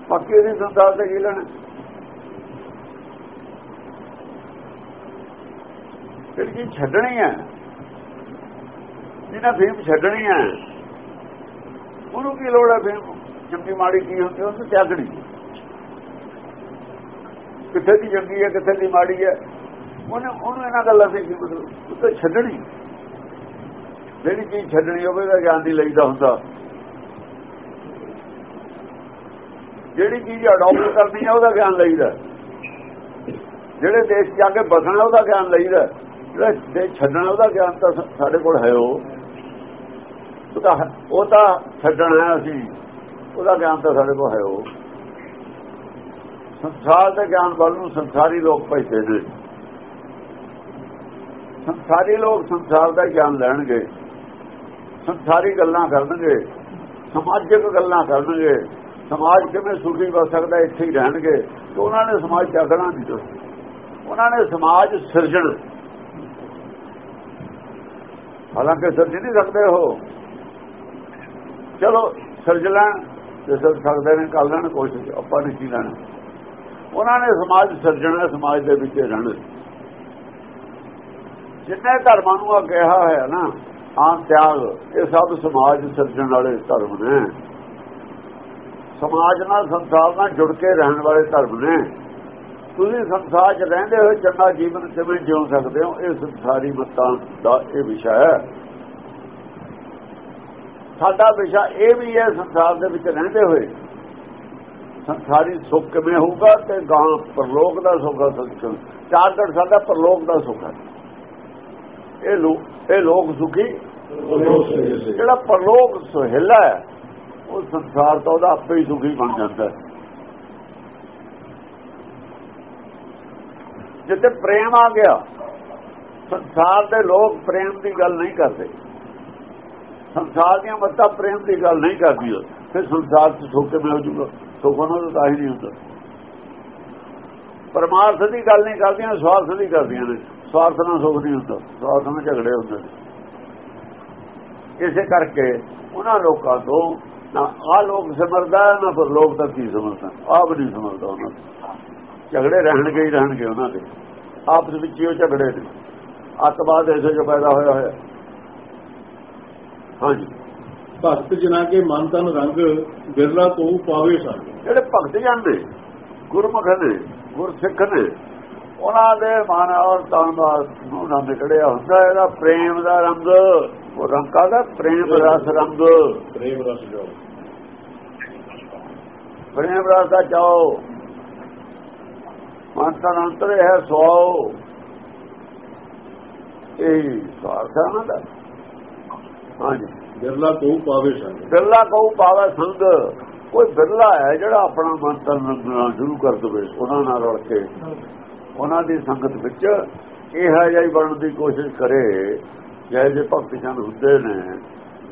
Speaker 2: ਪੱਕੇ ਦੀ ਸੰਸਾਰ ਤੇ ਕੀ ਲੈਣਾ? ਜਿਹੜੀ ਛੱਡਣੀ ਹੈ, ਜਿਹਨਾਂ ਫੇਮ ਛੱਡਣੀ ਹੈ, ਉਹਨੂੰ ਕੀ ਲੋੜ ਹੈ ਫੇਮ? ਚੰਗੀ ਮਾੜੀ ਕੀ ਹੁੰਦੀ ਉਹ ਤੋਂ ਤਿਆਗਣੀ। ਕਿੱਥੇ ਦੀ ਚੰਗੀ ਹੈ, ਕਿੱਥੇ ਦੀ ਮਾੜੀ ਹੈ? ਉਹਨੇ ਉਹਨੂੰ ਇਹਨਾਂ ਗੱਲਾਂ ਦੇ ਕੀ ਮਤਲਬ ਉਹ ਤਾਂ ਛੱਡਣੀ। ਜਿਹੜੀ ਚੀਜ਼ ਛੱਡਣੀ ਹੋਵੇ ਤਾਂ ਗਿਆਨ ਦੀ ਲਈਦਾ ਹੁੰਦਾ। ਜਿਹੜੀ ਚੀਜ਼ ਅਡਾਪਟ ਕਰਨੀ ਹੈ ਉਹਦਾ ਗਿਆਨ ਲਈਦਾ। ਜਿਹੜੇ ਦੇਸ਼ ਜਾ ਕੇ ਬਸਣਾ ਉਹਦਾ ਗਿਆਨ ਲਈਦਾ। ਜਿਹੜਾ ਦੇਸ਼ ਛੱਡਣਾ, ਉਹਦਾ ਗਿਆਨ ਤਾਂ ਸਾਡੇ ਕੋਲ ਹੈ ਉਹ। ਉਹ ਤਾਂ ਉਹ ਤਾਂ ਛੱਡਣਾ ਹੈ ਅਸੀਂ। ਉਹਦਾ ਗਿਆਨ ਤਾਂ ਸਾਡੇ ਕੋਲ ਹੈ ਉਹ। ਸੰਸਾਰ ਦੇ ਗਿਆਨ ਵੱਲ ਨੂੰ ਸੰਸਾਰੀ ਲੋਕ ਭਜਦੇ ਨੇ। ਸੰਸਾਰੀ ਲੋਕ ਸੰਸਾਰ ਦਾ ਗਿਆਨ ਲੈਣਗੇ। ਸੰਸਾਰੀ ਗੱਲਾਂ ਕਰਨਗੇ। ਸਮਾਜਿਕ ਗੱਲਾਂ ਕਰਨਗੇ। ਸਮਾਜ ਕਿਵੇਂ ਸੁਖੀ ਹੋ ਸਕਦਾ ਇੱਥੇ ਹੀ ਰਹਿਣਗੇ। ਤੇ ਉਹਨਾਂ ਨੇ ਸਮਾਜ ਜਾਗਣਾ ਨਹੀਂ ਉਹਨਾਂ ਨੇ ਸਮਾਜ ਸਿਰਜਣ। ਹਾਲਾਂਕਿ ਸਿਰਜ ਨਹੀਂ ਸਕਦੇ ਹੋ ਚਲੋ, ਸਿਰਜ ਲੈਣ ਜੇ ਸਿਰਜ ਸਕਦੇ ਨੇ, ਕਰ ਲੈਣ ਕੋਸ਼ਿਸ਼, ਆਪਾਂ ਨੇ ਕੀ ਲੈਣਾ। ਉਹਨਾਂ ਨੇ ਸਮਾਜ ਸਿਰਜਣਾ, ਸਮਾਜ ਦੇ ਵਿੱਚ ਰਹਿਣਾ। ਜਿੰਨੇ ਧਰਮਾਂ ਨੂੰ ਆ ਕਿਹਾ ਹੋਇਆ ਨਾ ਆਨ ਤਿਆਗ, ਇਹ ਸਭ ਸਮਾਜ ਸਿਰਜਣ ਵਾਲੇ ਧਰਮ ਨੇ। ਸਮਾਜ ਨਾਲ ਸੰਸਾਰ ਨਾਲ ਜੁੜ ਕੇ ਰਹਿਣ ਵਾਲੇ ਧਰਮ ਨੇ। ਤੁਸੀਂ ਸੰਸਾਰ 'ਚ ਰਹਿੰਦੇ ਹੋਏ ਚੰਗਾ ਜੀਵਨ ਕਿਵੇਂ ਜਿਉ ਸਕਦੇ ਹੋ, ਇਹ ਸੰਸਾਰੀ ਮਤਾਂ ਦਾ ਇਹ ਵਿਸ਼ਾ ਹੈ। ਸਾਡਾ ਵਿਸ਼ਾ ਇਹ ਵੀ ਹੈ ਸੰਸਾਰ ਦੇ ਵਿੱਚ ਰਹਿੰਦੇ ਹੋਏ। ਸੰਸਾਰੀ ਸੁੱਖ ਕਿਵੇਂ ਹੋਊਗਾ ਤੇ ਗਾਂ ਪਰਲੋਕ ਦਾ ਸੁੱਖ ਹੈ ਚਾਰ ਘੜ ਸਾਡਾ ਪਰਲੋਕ ਦਾ ਸੁੱਖ ਹੈ ਇਹ ਲੋਕ ਇਹ ਲੋਕ ਸੁਖੀ। ਜਿਹੜਾ ਪਰਲੋਕ ਸੁਹਿਲਾ ਹੈ, ਉਹ ਸੰਸਾਰ ਤੋਂ ਉਹਦਾ ਆਪੇ ਹੀ ਸੁਖੀ ਬਣ ਜਾਂਦਾ ਹੈ। ਜਿੱਥੇ ਪ੍ਰੇਮ ਆ ਗਿਆ, ਸੰਸਾਰ ਦੇ ਲੋਕ ਪ੍ਰੇਮ ਦੀ ਗੱਲ ਨਹੀਂ ਕਰਦੇ। ਸੰਸਾਰ ਦੀਆਂ ਮੱਤਾਂ ਪ੍ਰੇਮ ਦੀ ਗੱਲ ਨਹੀਂ ਕਰਦੀਆਂ ਫਿਰ ਸੰਸਾਰ 'ਚ ਸੁੱਖ ਮਿਲ ਜੂਗਾ ਸੁੱਖ ਉਹਨਾਂ ਦਾ ਹੀ ਨਹੀਂ ਹੁੰਦਾ। ਪਰਮਾਰਥ ਦੀ ਗੱਲ ਨਹੀਂ ਕਰਦੀਆਂ, ਸਵਾਰਥ ਦੀ ਕਰਦੀਆਂ ਨੇ। ਸਵਾਰਥ ਨਾਲ ਸੁੱਖ ਨਹੀਂ ਹੁੰਦਾ ਸਵਾਰਥ ਨਾਲ ਝਗੜੇ ਹੁੰਦੇ ਨੇ। ਇਸੇ ਕਰਕੇ ਉਹਨਾਂ ਲੋਕਾਂ ਤੋਂ ਨਾ ਆ ਲੋਕ ਸਮਝਦਾ ਨਾ ਪਰ ਲੋਕ ਤਾਂ ਕੀ ਸਮਝਦਾ ਆਪ ਨਹੀਂ ਸਮਝਦਾ ਉਹਨਾਂ ਝਗੜੇ ਰਹਿਣਗੇ ਹੀ ਰਹਿਣਗੇ ਉਹਨਾਂ ਦੇ। ਆਪਸ ਵਿੱਚ ਹੀ ਉਹ ਝਗੜੇ ਨੇ। ਅੱਤਵਾਦ ਐਸੇ ਜੋ ਪੈਦਾ ਹੋਇਆ ਹੋਇਆ। ਹਾਂਜੀ।
Speaker 1: ਭਗਤ ਜਨਾ ਕੇ ਮਨ ਤਨ ਰੰਗ ਬਿਰਲਾ ਕੋ ਪਾਵੇ ਸਨ
Speaker 2: ਜਿਹੜੇ ਭਗਤ ਨੇ ਗੁਰਮੁਖ ਨੇ ਗੁਰਸਿੱਖ ਨੇ ਉਹਨਾਂ ਦੇ ਮਨ ਔਰ ਤਨ ਦਾ ਉਹਨਾਂ ਨਿਕੜਿਆ ਹੁੰਦਾ ਇਹਦਾ ਪ੍ਰੇਮ ਦਾ ਰੰਗ ਉਹ ਰੰਗ ਕਾਦਾ ਪ੍ਰੇਮ ਰਸ ਰੰਗ।
Speaker 1: ਪ੍ਰੇਮ ਰਸ ਜੋ
Speaker 2: ਪ੍ਰੇਮ ਰਸ ਦਾ ਚਾਓ ਮਨ ਤਨ ਅੰਤਰ ਹੈ ਸੋ ਇਹ ਸਾਰਥਾ ਦਾ ਹਾਂਜੀ।
Speaker 1: ਬਿਰਲਾ ਕੋ ਪਾਵੇ ਸਨ
Speaker 2: ਬਿਰਲਾ ਕਹੂ ਪਾਵੇ ਸੰਗ। ਕੋਈ ਬਿਰਲਾ ਹੈ ਜਿਹੜਾ ਆਪਣਾ ਮਨ ਤਨ ਰੰਗਣਾ ਸ਼ੁਰੂ ਕਰ ਦਵੇ ਉਹਨਾਂ ਨਾਲ ਰਲ ਕੇ। ਉਹਨਾਂ ਦੀ ਸੰਗਤ ਵਿੱਚ ਇਹ ਹੈ ਜਾਈ ਬਣਨ ਦੀ ਕੋਸ਼ਿਸ਼ ਕਰੇ ਜਿਹੇ ਜੇ ਭਗਤ ਜਨ ਹੁੰਦੇ ਨੇ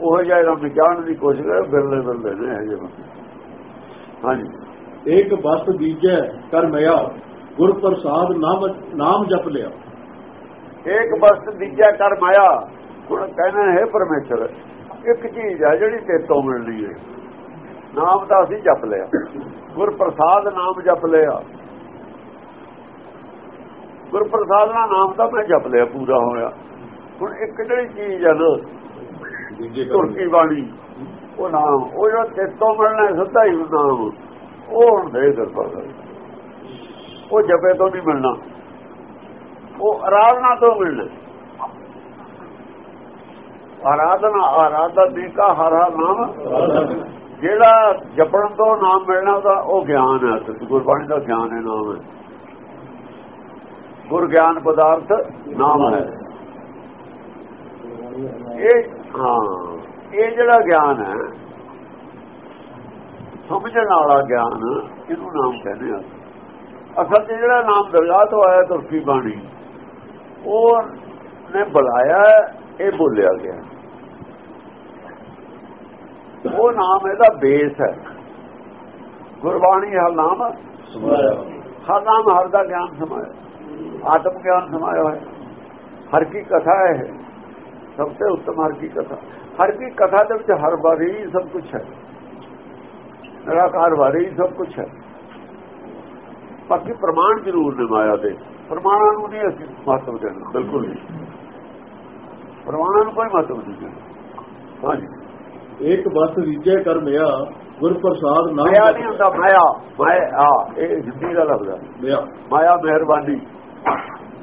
Speaker 2: ਉਹ ਜਿਹਾ ਰੰਗ ਜਾਣ ਦੀ ਕੋਸ਼ਿਸ਼ ਕਰੇ ਬਿਰਲੇ ਬਿਰਲੇ ਨੇ ਇਹ ਜੇ ਬੰਦੇ। ਹਾਂਜੀ।
Speaker 1: ਇੱਕ ਬਸ ਦੀਜੈ ਕਰ ਮਿਆ ਗੁਰ ਪ੍ਰਸਾਦ ਨਾਮ ਨਾਮ ਜਪ ਲਿਆ।
Speaker 2: ਇੱਕ ਬਸਤ ਦੀਜਾ ਕਰ ਮਾਇਆ ਹੁਣ ਕਹਿੰਦੇ ਹੈ ਪਰਮੇਸ਼ਰ ਇੱਕ ਚੀਜ਼ ਹੈ ਜਿਹੜੀ ਤੇਤੋਂ ਮਿਲਦੀ ਹੈ। ਨਾਮ ਤਾਂ ਅਸੀਂ ਜਪ ਲਿਆ। ਗੁਰ ਪ੍ਰਸਾਦ ਨਾਮ ਜਪ ਲਿਆ। ਗੁਰ ਪ੍ਰਸਾਦ ਦਾ ਨਾਮ ਤਾਂ ਮੈਂ ਜਪ ਲਿਆ ਪੂਰਾ ਹੋਇਆ। ਹੁਣ ਇੱਕ ਜਿਹੜੀ ਚੀਜ਼ ਹੈ ਨਾ ਤੁਰਕੀ ਬਾਣੀ ਉਹ ਨਾਮ ਉਹ ਜਿਹੜਾ ਤੇਤੋਂ ਮਿਲਣਾ ਸਿੱਧਾ ਹੀ ਨਾਮ ਉਹ ਹੁਣ ਦੇ ਕਰ। ਉਹ ਜਪੇ ਤੋਂ ਨਹੀਂ ਮਿਲਣਾ। ਉਹ ਆਰਾਧਨਾ ਤੋਂ ਮਿਲਣਾ। ਆਰਾਧਨਾ ਆਰਾਧਨਾ ਕਾ ਹਰਾ ਨਾਮ। ਜਿਹੜਾ ਜਪਣ ਤੋਂ ਨਾਮ ਮਿਲਣਾ ਉਹਦਾ ਉਹ ਗਿਆਨ ਹੈ ਗੁਰਬਾਣੀ ਦਾ ਗਿਆਨ ਹੈ ਨਾਮ ਹੈ। ਗੁਰ ਗਿਆਨ ਪਦਾਰਥ ਨਾਮ ਹੈ। ਇਹ ਹਾਂ ਇਹ ਜਿਹੜਾ ਗਿਆਨ ਹੈ ਸਮਝਣ ਵਾਲਾ ਗਿਆਨ ਇਹਨੂੰ ਨਾਮ ਕਹਿੰਦੇ ਆ। ਅਸਲ 'ਚ ਜਿਹੜਾ ਨਾਮ ਦਰਗਾਹ ਤੋਂ ਆਇਆ ਤੁਰਕੀ ਬਾਣੀ ਉਹ ਨੇ ਬੁਲਾਇਆ ਇਹ ਬੋਲਿਆ ਗਿਆ। ਉਹ ਨਾਮ ਇਹਦਾ ਬੇਸ ਹੈ। ਗੁਰਬਾਣੀ ਹਰ ਨਾਮ
Speaker 1: ਸਮਾਇਆ
Speaker 2: ਹਰ ਨਾਮ ਹਰ ਦਾ ਗਿਆਨ ਸਮਾਇਆ ਆਤਮ ਗਿਆਨ ਸਮਾਇਆ ਹੈ ਹਰ ਕੀ ਕਥਾ ਹੈ ਸਭ ਤੋਂ ਉੱਤਮ ਹਰ ਕੀ ਕਥਾ ਹਰ ਕੀ ਕਥਾ ਦੇ ਵਿੱਚ ਹਰ ਬਾਰੀ ਸਭ ਕੁਝ ਹੈ ਨਿਰਾਕਾਰ ਬਾਰੀ ਸਭ ਕੁਝ ਹੈ ਬਾਕੀ ਪ੍ਰਮਾਣ ਜ਼ਰੂਰ ਨੇ ਮਾਇਆ ਦੇ ਪ੍ਰਮਾਣਾਂ ਨੂੰ ਨਹੀਂ ਅਸੀਂ ਮਹੱਤਵ ਦੇਣਾ ਬਿਲਕੁਲ ਨਹੀਂ ਪ੍ਰਮਾਣਾਂ ਨੂੰ ਕੋਈ ਮਹੱਤਵ ਨਹੀਂ ਦੇਣਾ ਹਾਂਜੀ
Speaker 1: ਇੱਕ ਬਸ ਰੀਜੇ ਕਰ ਮਿਆ ਗੁਰ ਪ੍ਰਸਾਦ ਨਾਮ
Speaker 2: ਮਾਇਆ ਨਹੀਂ ਹੁੰਦਾ ਮਾਇਆ ਮਾਇਆ ਇਹ ਹਿੰਦੀ ਦਾ ਲਫ਼ਜ਼ ਹੈ
Speaker 1: ਮਿਆ
Speaker 2: ਮਾਇਆ ਮਿਹਰਬਾਨੀ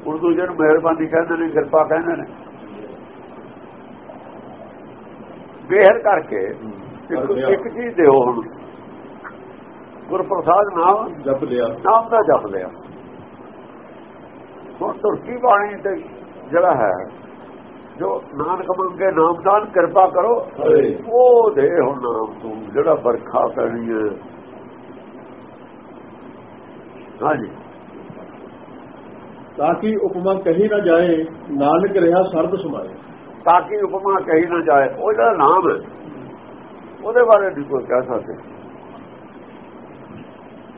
Speaker 2: ਉਰਦੂ ਜਿਹਨੂੰ ਮਿਹਰਬਾਨੀ ਕਹਿੰਦੇ ਨੇ ਕਿਰਪਾ ਕਹਿੰਦੇ ਨੇ। ਬਿਹਰ ਕਰਕੇ ਇੱਕ ਚੀਜ਼ ਦਿਓ ਹੁਣ। ਗੁਰਪ੍ਰਸਾਦ ਨਾਮ
Speaker 1: ਜਪ ਲਿਆ।
Speaker 2: ਨਾਮ ਦਾ ਜਪ ਲਿਆ। ਹੁਣ ਤੁਰਕੀ ਬਾਣੀ ਤੇ ਜਿਹੜਾ ਹੈ ਜੋ ਨਾਨਕ ਮੰਗੇ ਨਾਮਦਾਨ ਕਿਰਪਾ ਕਰੋ। ਉਹ ਦੇ ਹੁਣ ਨਾਮ ਤੂੰ ਜਿਹੜਾ ਵਰਖਾ ਪੈਣੀ ਹੈ। ਹਾਂਜੀ।
Speaker 1: ਤਾਂ ਕਿ ਉਪਮਾ ਕਹੀ ਨਾ ਜਾਏ, ਨਾਨਕ ਰਿਹਾ ਸਰਬ ਸਮਾਏ।
Speaker 2: ਤਾਂ ਕਿ ਉਪਮਾ ਕਹੀ ਨਾ ਜਾਏ। ਉਹ ਜਿਹੜਾ ਨਾਮ ਹੈ, ਉਹਦੇ ਬਾਰੇ ਨਹੀਂ ਕੋਈ ਕਹਿ ਸਕਦੇ।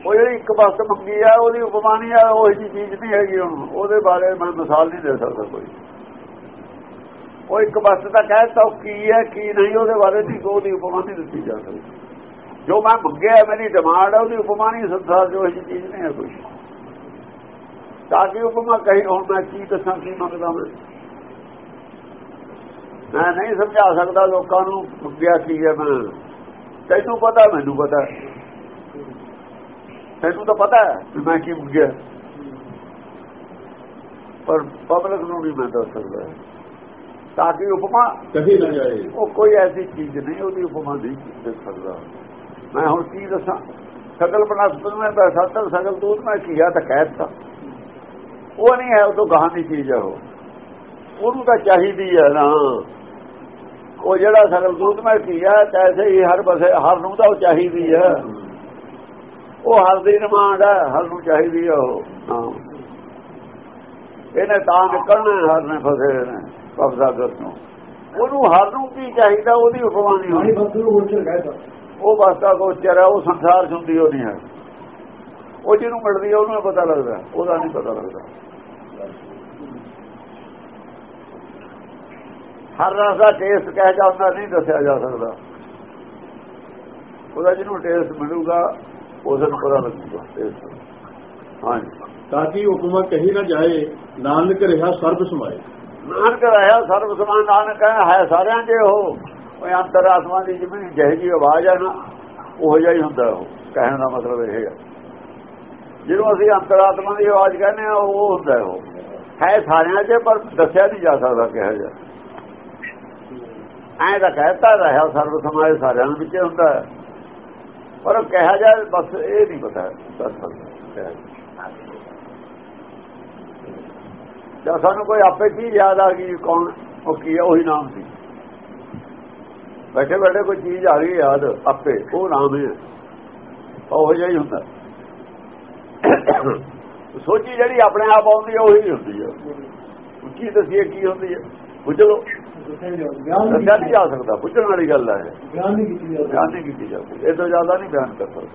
Speaker 2: ਉਹ ਜਿਹੜੀ ਇੱਕ ਵਸਤ ਮੰਗੀ ਆ, ਉਹਦੀ ਉਪਮਾ ਨਹੀਂ ਆ, ਉਹ ਜੀ ਚੀਜ਼ ਨਹੀਂ ਹੈਗੀ ਹੁਣ। ਉਹਦੇ ਬਾਰੇ ਮੈਂ ਮਿਸਾਲ ਨਹੀਂ ਦੇ ਸਕਦਾ ਕੋਈ। ਉਹ ਇੱਕ ਵਸਤ ਦਾ ਕਹਿਤਾ ਉਹ ਕੀ ਹੈ, ਕੀ ਨਹੀਂ, ਉਹਦੇ ਬਾਰੇ ਨਹੀਂ, ਉਹਦੀ ਉਪਮਾ ਨਹੀਂ ਦਿੱਤੀ ਜਾ ਸਕਦੀ। ਜੋ ਮੈਂ ਮੰਗਿਆ, ਮੇਰੀ ਡਿਮਾਂਡ ਹੈ ਉਹਦੀ ਉਪਮਾ ਨਹੀਂ, ਸੰਸਾਰ ਜੋ ਇਹ ਚੀਜ਼ ਨਹੀਂ ਹੈ ਕੋਈ। ਤਾਂ ਕਿ ਉਪਮਾ ਕਹੀ ਹੁਣ ਮੈਂ ਕੀ ਦੱਸਾਂ ਕੀ ਮੰਗਦਾ ਮੈਂ? ਮੈਂ ਨਹੀਂ ਸਮਝਾ ਸਕਦਾ ਲੋਕਾਂ ਨੂੰ ਮੰਗਿਆ ਕੀ ਹੈ ਮੈਂ। ਤੈਨੂੰ ਪਤਾ ਮੈਨੂੰ ਪਤਾ। ਤੈਨੂੰ ਤਾਂ ਪਤਾ ਹੈ ਵੀ ਮੈਂ ਕੀ ਮੰਗਿਆ। ਪਰ ਪਬਲਿਕ ਨੂੰ ਨਹੀਂ ਮੈਂ ਦੱਸ ਸਕਦਾ ਤਾਂ ਕਿ ਉਪਮਾ
Speaker 1: ਕਹੀ ਨਾ ਜਾਏ।
Speaker 2: ਉਹ ਕੋਈ ਐਸੀ ਚੀਜ਼ ਨਹੀਂ ਉਹਦੀ ਉਪਮਾ ਨਹੀਂ ਦੇ ਸਕਦਾ। ਮੈਂ ਹੁਣ ਕੀ ਦੱਸਾਂ? ਸਗਲ ਬਨਸਪਤ ਮੈਂ ਬੈਠਾ ਤਾਂ ਸਗਲ ਦੂਤ ਮੈਂ ਕੀਆ ਤਾਂ ਕਹਿਤਾ ਉਹ ਨਹੀਂ ਹੈ ਉਹ ਤੋਂ ਗਾਹਾਂ ਦੀ ਚੀਜ਼ ਹੈ ਉਹ। ਉਹਨੂੰ ਤਾਂ ਚਾਹੀਦੀ ਹੈ ਨਾ। ਉਹ ਜਿਹੜਾ ਸਗਲ ਦੂਤ ਮੈਂ ਕੀਆ ਤੈਸੇ ਹੀ ਹਰ ਬਸੇ ਹਰ ਨੂੰ ਤਾਂ ਉਹ ਚਾਹੀਦੀ ਹੈ। ਉਹ ਹਰ ਦੀ ਡਿਮਾਂਡ ਹੈ ਹਰ ਨੂੰ ਚਾਹੀਦੀ ਹੈ ਉਹ। ਇਹਨੇ ਤਾਂ ਨਿਕਲਣਾ ਹਰ ਨੇ ਫਸੇ ਨੇ ਕਬਜ਼ਾ ਕਰਨ ਉਹਨੂੰ ਹਰ ਨੂੰ ਕੀ ਚਾਹੀਦਾ ਉਹਦੀ ਉਪਮਾ ਨਹੀਂ ਹੋਣੀ।
Speaker 1: ਨੂੰ
Speaker 2: ਉਹ ਵਾਸਤਾ ਗੋਚਰ ਹੈ ਉਹ ਸੰਸਾਰ ਹੁੰਦੀ ਉਹ ਨਹੀਂ ਹੈ। ਉਹ ਜਿਹਨੂੰ ਮਿਲਦੀ ਹੈ ਉਹਨੂੰ ਪਤਾ ਲੱਗਦਾ ਉਹਦਾ ਨਹੀਂ ਪਤਾ ਲੱਗਦਾ। ਹਰ ਰਸ ਦਾ ਟੇਸਟ ਕਹਿ ਜਾਂਦਾ ਨਹੀਂ ਦੱਸਿਆ ਜਾ ਸਕਦਾ। ਉਹਦਾ ਜਿਹਨੂੰ ਟੇਸਟ ਮਿਲੂਗਾ ਉਸ ਨੂੰ ਪਤਾ ਲੱਗੂਗਾ ਟੇਸਟ ਹਾਂਜੀ।
Speaker 1: ਤਾਂ ਕਿ ਉਪਮਾ ਕਹੀ ਨਾ ਜਾਏ ਨਾਨਕ ਰਿਹਾ ਸਰਬ ਸਮਾਏ।
Speaker 2: ਨਾਨਕ ਰਹਾ ਸਰਬ ਸਮਾਨ ਨਾਨਕ ਹੈ ਸਾਰਿਆਂ ਦੇ ਉਹ। ਉਹ ਅੰਤਰਾਤਮਾ ਦੀ ਜਿਵੇਂ ਜਿਹੀ ਆਵਾਜ਼ ਹੈ ਨਾ ਉਹ ਜਿਹਾ ਹੀ ਹੁੰਦਾ ਉਹ। ਕਹਿਣ ਦਾ ਮਤਲਬ ਇਹ ਹੈ ਜਿਹਨੂੰ ਅਸੀਂ ਅੰਤਰਾਤਮਾ ਦੀ ਆਵਾਜ਼ ਕਹਿੰਦੇ ਆ ਉਹ ਹੁੰਦਾ ਉਹ। ਹੈ ਸਾਰਿਆਂ 'ਚ, ਪਰ ਦੱਸਿਆ ਨਹੀਂ ਜਾ ਸਕਦਾ ਕਿਹਾ ਜਾ ਐਂ ਤਾਂ ਕਹਿਤਾ ਰਹਾ ਸਰਬ ਸਮਾਜ ਸਾਰਿਆਂ ਦੇ ਵਿੱਚ ਹੁੰਦਾ ਪਰ ਕਿਹਾ ਜਾ ਬਸ ਇਹ ਨਹੀਂ ਪਤਾ, ਦੱਸ ਜਦ ਸਾਨੂੰ ਕੋਈ ਆਪੇ ਚੀਜ਼ ਯਾਦ ਆ ਗਈ, ਕੌਣ, ਉਹ ਕੀ ਹੈ ਉਹੀ ਨਾਮ ਸੀ। ਬੈਠੇ ਬੈਠੇ ਕੋਈ ਚੀਜ਼ ਆ ਗਈ, ਯਾਦ, ਆਪੇ, ਉਹ ਨਾਮ ਹੈ। ਉਹ ਜਿਹਾ ਹੀ ਹੁੰਦਾ। ਸੋਚੀ ਜਿਹੜੀ ਆਪਣੇ ਆਪ ਆਉਂਦੀ ਹੈ ਉਹੀ ਹੁੰਦੀ ਹੈ ਕੀ ਦਸੀਏ ਕੀ ਹੁੰਦੀ ਹੈ ਪੁੱਛ ਲਓ ਦੱਸਿਆ ਨਹੀਂ ਜਾ ਸਕਦਾ। ਪੁੱਛਣ ਵਾਲੀ ਗੱਲ ਹੈ
Speaker 1: ਬਿਆਨ ਨਹੀਂ ਕੀਤੀ
Speaker 2: ਕੀਤੀ ਜਾਂਦੀ। ਇਹ ਤੋਂ ਜ਼ਿਆਦਾ ਨਹੀਂ ਬਿਆਨ ਕਰ ਸਕਦੇ।